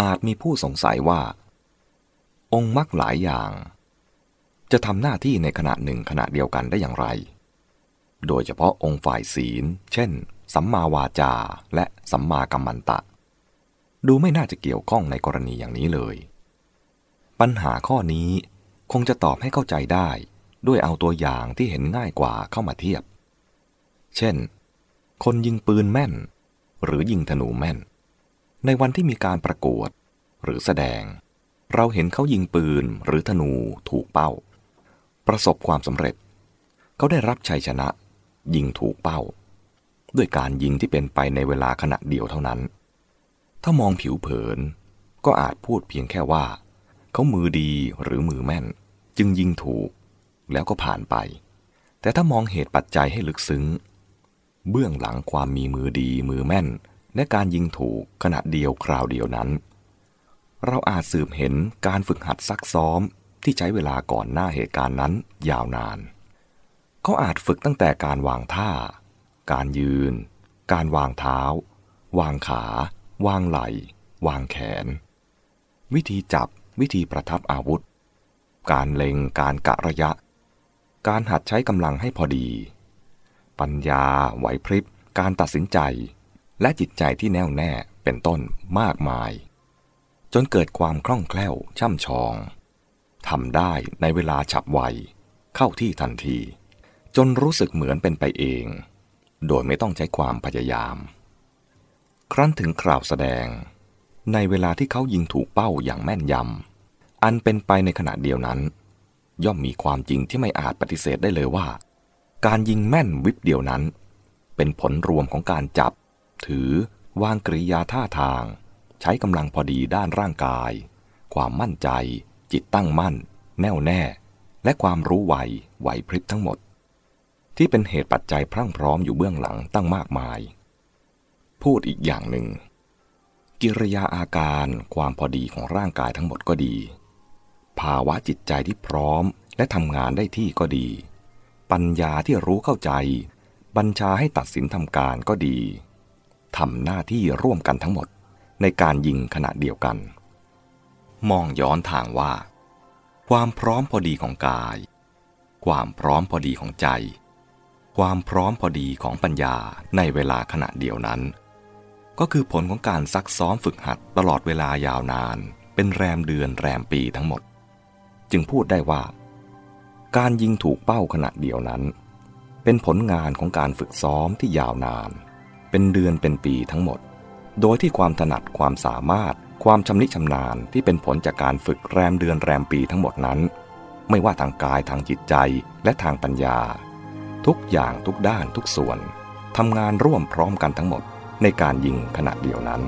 อาจมีผู้สงสัยว่า องค์มรรคหลายอย่าง จะทำหน้าที่ในขณะหนึ่งขณะเดียวกันได้อย่างไร โดยเฉพาะองค์ฝ่ายศีล เช่น สัมมาวาจาและสัมมากัมมันตะ ดูไม่น่าจะเกี่ยวข้องในกรณีอย่างนี้เลย ปัญหาข้อนี้คงจะตอบให้เข้าใจได้ด้วยเอาตัวอย่างที่เห็นง่ายกว่าเข้ามาเทียบ เช่น คนยิงปืนแม่น หรือยิงธนูแม่น ในวันที่มีการประกวด หรือแสดง เราเห็นเขายิงปืนหรือธนูถูกเป้า ประสบความสำเร็จ เขาได้รับชัยชนะ ยิงถูกเป้า ด้วยการยิงที่เป็นไปในเวลาขณะเดียวเท่านั้น ถ้ามองผิวเผิน ก็อาจพูดเพียงแค่ว่า เขามือดีหรือมือแม่น จึงยิงถูก แล้วก็ผ่านไป แต่ถ้ามองเหตุปัจจัยให้ลึกซึ้ง เบื้องหลังความมีมือดีมือแม่น และการยิงถูกขณะเดียวคราวเดียวนั้น เราอาจสืบเห็นการฝึกหัดซักซ้อมที่ใช้เวลาก่อนหน้าเหตุการณ์นั้นยาวนาน เขาอาจฝึกตั้งแต่การวางท่า การยืน การวางเท้า วางขา วางไหล่ วางแขน วิธีจับวิธีประทับอาวุธ การเล็งการกะระยะ การหัดใช้กำลังให้พอดี ปัญญาไหวพริบ การตัดสินใจ และจิตใจที่แน่วแน่เป็นต้นมากมาย จนเกิดความคล่องแคล่วช่ำชองทำได้ในเวลาฉับไว เข้าที่ทันที จนรู้สึกเหมือนเป็นไปเอง โดยไม่ต้องใช้ความพยายาม ครั้นถึงคราวแสดง ในเวลาที่เขายิงถูกเป้าอย่างแม่นยำ อันเป็นไปในขณะเดียวนั้น ย่อมมีความจริงที่ไม่อาจปฏิเสธได้เลยว่า การยิงแม่นวิบเดียวนั้น เป็นผลรวมของการจับ ถือ วางกริยาท่าทาง ใช้กำลังพอดีด้านร่างกาย ความมั่นใจ จิตตั้งมั่น แน่วแน่ และความรู้ไวไหวพริบทั้งหมด ที่เป็นเหตุปัจจัยพรั่งพร้อมอยู่เบื้องหลังตั้งมากมาย พูดอีกอย่างหนึ่ง กิริยาอาการความพอดีของร่างกายทั้งหมดก็ดี ภาวะจิตใจที่พร้อมและทำงานได้ที่ก็ดี ปัญญาที่รู้เข้าใจ บัญชาให้ตัดสินทำการก็ดี ทำหน้าที่ร่วมกันทั้งหมดในการยิงขณะเดียวกัน มองย้อนทางว่า ความพร้อมพอดีของกาย ความพร้อมพอดีของใจ ความพร้อมพอดีของปัญญาในเวลาขณะเดียวนั้น ก็คือผลของการซักซ้อมฝึกหัดตลอดเวลายาวนาน เป็นแรมเดือนแรมปีทั้งหมด จึงพูดได้ว่า การยิงถูกเป้าขณะเดียวนั้น เป็นผลงานของการฝึกซ้อมที่ยาวนาน เป็นเดือนเป็นปีทั้งหมด โดยที่ความถนัดความสามารถ ความชำนิชำนาญที่เป็นผลจากการฝึกแรมเดือนแรมปีทั้งหมดนั้น ไม่ว่าทางกายทางจิตใจและทางปัญญา ทุกอย่างทุกด้านทุกส่วนทำงานร่วมพร้อมกันทั้งหมดในการยิงขณะเดียวนั้น